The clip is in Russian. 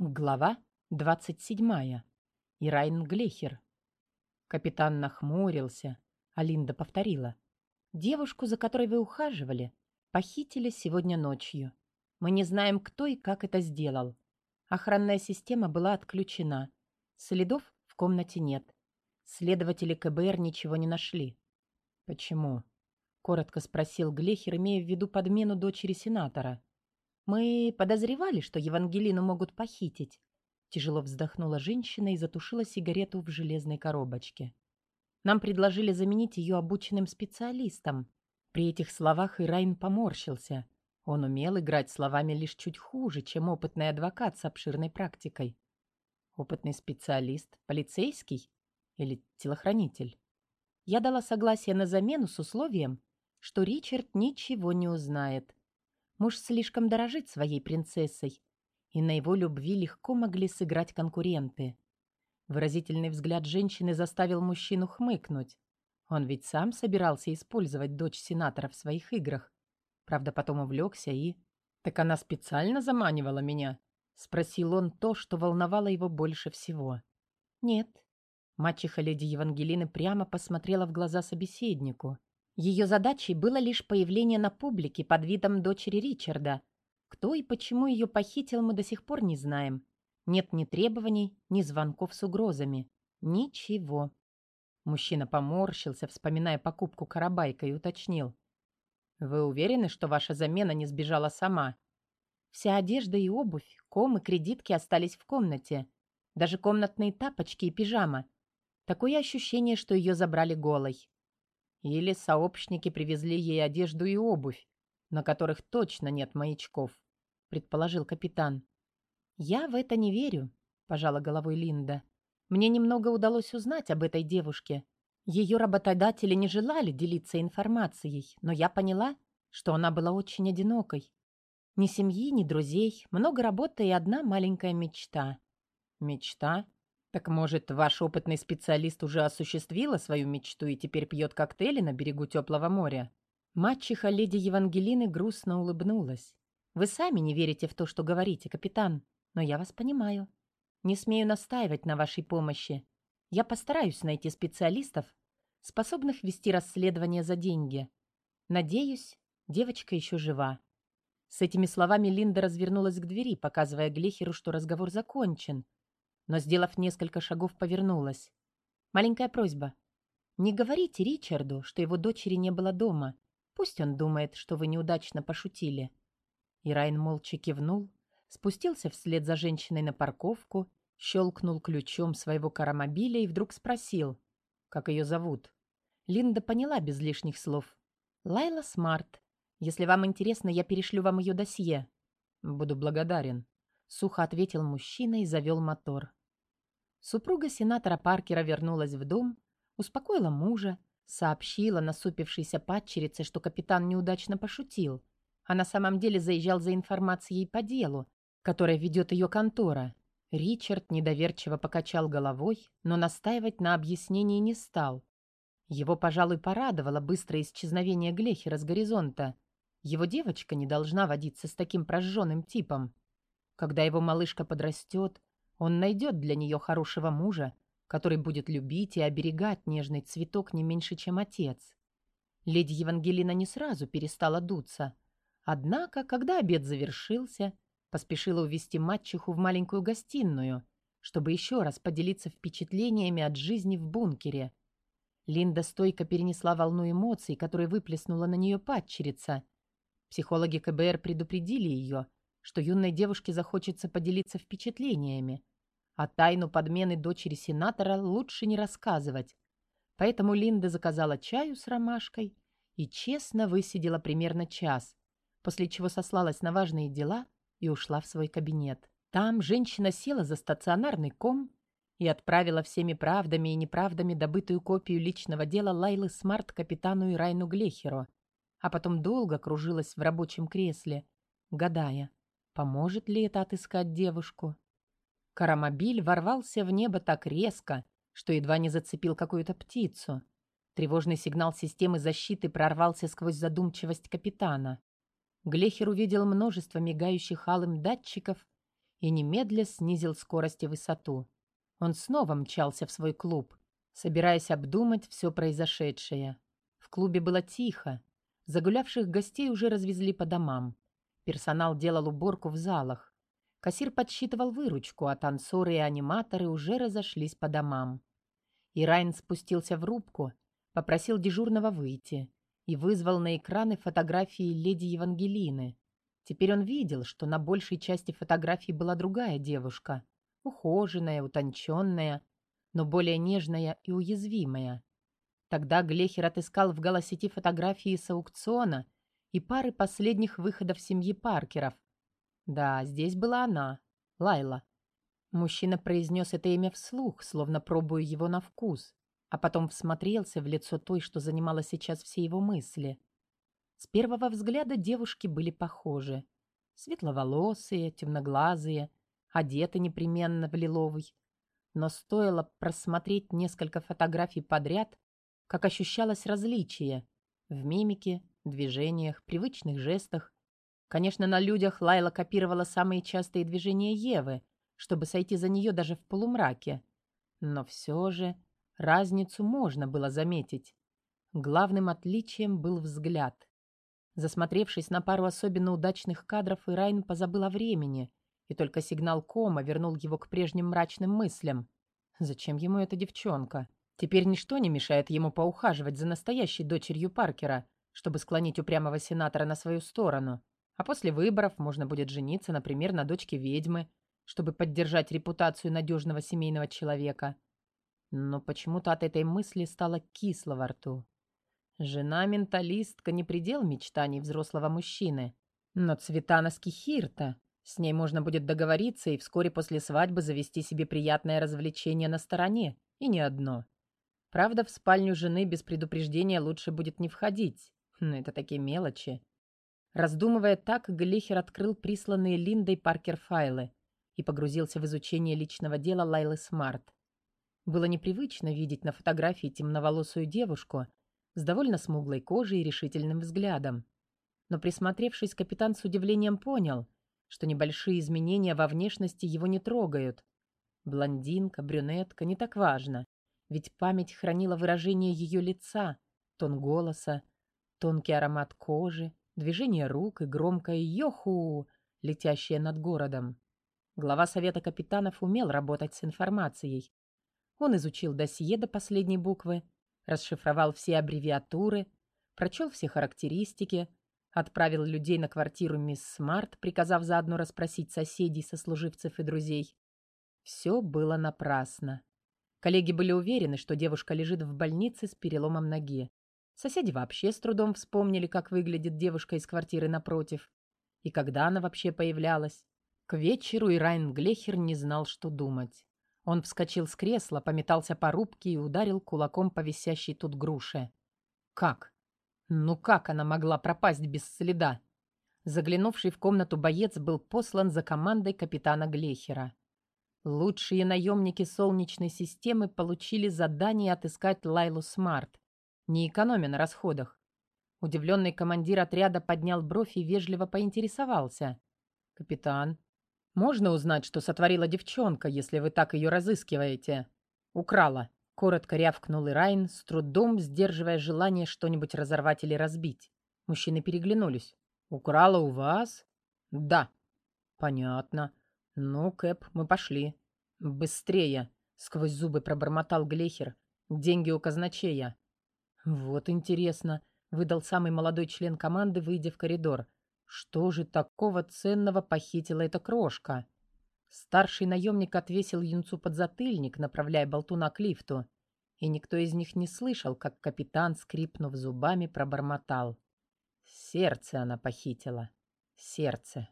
Глава 27. Ирайн Глехер. Капитан нахмурился, а Линда повторила. «Девушку, за которой вы ухаживали, похитили сегодня ночью. Мы не знаем, кто и как это сделал. Охранная система была отключена. Следов в комнате нет. Следователи КБР ничего не нашли». «Почему?» — коротко спросил Глехер, имея в виду подмену дочери сенатора. «Мы подозревали, что Евангелину могут похитить». Тяжело вздохнула женщина и затушила сигарету в железной коробочке. «Нам предложили заменить ее обученным специалистом». При этих словах Ирайн поморщился. Он умел играть словами лишь чуть хуже, чем опытный адвокат с обширной практикой. Опытный специалист, полицейский или телохранитель. Я дала согласие на замену с условием, что Ричард ничего не узнает. Муж слишком дорожит своей принцессой, и на его любви легко могли сыграть конкуренты. Выразительный взгляд женщины заставил мужчину хмыкнуть. Он ведь сам собирался использовать дочь сенатора в своих играх. Правда, потом увлекся и... «Так она специально заманивала меня?» — спросил он то, что волновало его больше всего. «Нет». Мачеха леди Евангелины прямо посмотрела в глаза собеседнику. Ее задачей было лишь появление на публике под видом дочери Ричарда. Кто и почему ее похитил, мы до сих пор не знаем. Нет ни требований, ни звонков с угрозами. Ничего. Мужчина поморщился, вспоминая покупку Карабайка, и уточнил. «Вы уверены, что ваша замена не сбежала сама?» Вся одежда и обувь, ком и кредитки остались в комнате. Даже комнатные тапочки и пижама. Такое ощущение, что ее забрали голой. Или сообщники привезли ей одежду и обувь, на которых точно нет маячков, предположил капитан. Я в это не верю, пожала головой Линда. Мне немного удалось узнать об этой девушке. Ее работодатели не желали делиться информацией, но я поняла, что она была очень одинокой. Ни семьи, ни друзей, много работы и одна маленькая мечта. Мечта? Так может, ваш опытный специалист уже осуществила свою мечту и теперь пьет коктейли на берегу теплого моря? Мачеха леди Евангелины грустно улыбнулась. Вы сами не верите в то, что говорите, капитан, но я вас понимаю. Не смею настаивать на вашей помощи. Я постараюсь найти специалистов, способных вести расследование за деньги. Надеюсь, девочка еще жива. С этими словами Линда развернулась к двери, показывая Глехеру, что разговор закончен — но, сделав несколько шагов, повернулась. «Маленькая просьба. Не говорите Ричарду, что его дочери не было дома. Пусть он думает, что вы неудачно пошутили». Ирайн молча кивнул, спустился вслед за женщиной на парковку, щелкнул ключом своего карамобиля и вдруг спросил, как ее зовут. Линда поняла без лишних слов. «Лайла Смарт. Если вам интересно, я перешлю вам ее досье». «Буду благодарен», — сухо ответил мужчина и завел мотор. Супруга сенатора Паркера вернулась в дом, успокоила мужа, сообщила насупившейся падчерице, что капитан неудачно пошутил, а на самом деле заезжал за информацией по делу, которое ведет ее контора. Ричард недоверчиво покачал головой, но настаивать на объяснении не стал. Его, пожалуй, порадовало быстрое исчезновение Глехера с горизонта. Его девочка не должна водиться с таким прожженным типом. Когда его малышка подрастет, он найдет для нее хорошего мужа, который будет любить и оберегать нежный цветок не меньше, чем отец. Леди Евангелина не сразу перестала дуться. Однако, когда обед завершился, поспешила увести мачеху в маленькую гостиную, чтобы еще раз поделиться впечатлениями от жизни в бункере. Линда стойко перенесла волну эмоций, которые выплеснула на нее падчерица. Психологи КБР предупредили ее, что юной девушке захочется поделиться впечатлениями, а тайну подмены дочери сенатора лучше не рассказывать. Поэтому Линда заказала чаю с ромашкой и честно высидела примерно час, после чего сослалась на важные дела и ушла в свой кабинет. Там женщина села за стационарный ком и отправила всеми правдами и неправдами добытую копию личного дела Лайлы Смарт капитану Ирайну Глехеру, а потом долго кружилась в рабочем кресле, гадая, поможет ли это отыскать девушку. Карамобиль ворвался в небо так резко, что едва не зацепил какую-то птицу. Тревожный сигнал системы защиты прорвался сквозь задумчивость капитана. Глехер увидел множество мигающих алым датчиков и немедля снизил скорость и высоту. Он снова мчался в свой клуб, собираясь обдумать все произошедшее. В клубе было тихо. Загулявших гостей уже развезли по домам. Персонал делал уборку в залах. Кассир подсчитывал выручку, а танцоры и аниматоры уже разошлись по домам. И Райн спустился в рубку, попросил дежурного выйти и вызвал на экраны фотографии леди Евангелины. Теперь он видел, что на большей части фотографий была другая девушка, ухоженная, утонченная, но более нежная и уязвимая. Тогда Глехер отыскал в голосети фотографии с аукциона и пары последних выходов семьи Паркеров. Да, здесь была она, Лайла. Мужчина произнес это имя вслух, словно пробуя его на вкус, а потом всмотрелся в лицо той, что занимала сейчас все его мысли. С первого взгляда девушки были похожи. Светловолосые, темноглазые, одеты непременно в лиловый. Но стоило просмотреть несколько фотографий подряд, как ощущалось различие в мимике, движениях, привычных жестах. Конечно, на людях Лайла копировала самые частые движения Евы, чтобы сойти за нее даже в полумраке. Но все же разницу можно было заметить. Главным отличием был взгляд. Засмотревшись на пару особенно удачных кадров, Ирайн позабыл о времени, и только сигнал кома вернул его к прежним мрачным мыслям. Зачем ему эта девчонка? Теперь ничто не мешает ему поухаживать за настоящей дочерью Паркера, чтобы склонить упрямого сенатора на свою сторону. А после выборов можно будет жениться, например, на дочке ведьмы, чтобы поддержать репутацию надежного семейного человека. Но почему-то от этой мысли стало кисло во рту. Жена-менталистка не предел мечтаний взрослого мужчины. Но Цветана Скихирта. С ней можно будет договориться и вскоре после свадьбы завести себе приятное развлечение на стороне. И не одно. Правда, в спальню жены без предупреждения лучше будет не входить. Но это такие мелочи. Раздумывая так, Глихер открыл присланные Линдой Паркер файлы и погрузился в изучение личного дела Лайлы Смарт. Было непривычно видеть на фотографии темноволосую девушку, с довольно смуглой кожей и решительным взглядом. Но присмотревшись, капитан с удивлением понял, что небольшие изменения во внешности его не трогают. Блондинка, брюнетка — не так важно, ведь память хранила выражение ее лица, тон голоса, тонкий аромат кожи, движение рук и громкое «Йоху!», летящее над городом. Глава Совета капитанов умел работать с информацией. Он изучил досье до последней буквы, расшифровал все аббревиатуры, прочел все характеристики, отправил людей на квартиру мисс Смарт, приказав заодно расспросить соседей, сослуживцев и друзей. Все было напрасно. Коллеги были уверены, что девушка лежит в больнице с переломом ноги. Соседи вообще с трудом вспомнили, как выглядит девушка из квартиры напротив. И когда она вообще появлялась. К вечеру и Райан Глехер не знал, что думать. Он вскочил с кресла, пометался по рубке и ударил кулаком по висящей тут груше. Как? Ну как она могла пропасть без следа? Заглянувший в комнату боец был послан за командой капитана Глехера. Лучшие наемники Солнечной системы получили задание отыскать Лайлу Смарт, не экономя на расходах. Удивленный командир отряда поднял бровь и вежливо поинтересовался. «Капитан, можно узнать, что сотворила девчонка, если вы так ее разыскиваете?» «Украла», — коротко рявкнул Ирайн, с трудом сдерживая желание что-нибудь разорвать или разбить. Мужчины переглянулись. «Украла у вас?» «Да». «Понятно. Ну, Кэп, мы пошли». «Быстрее!» — сквозь зубы пробормотал Глехер. «Деньги у казначея». «Вот интересно», — выдал самый молодой член команды, выйдя в коридор. Что же такого ценного похитила эта крошка? Старший наемник отвесил юнцу подзатыльник, направляя болтуна к лифту. И никто из них не слышал, как капитан, скрипнув зубами, пробормотал. Сердце она похитила. Сердце.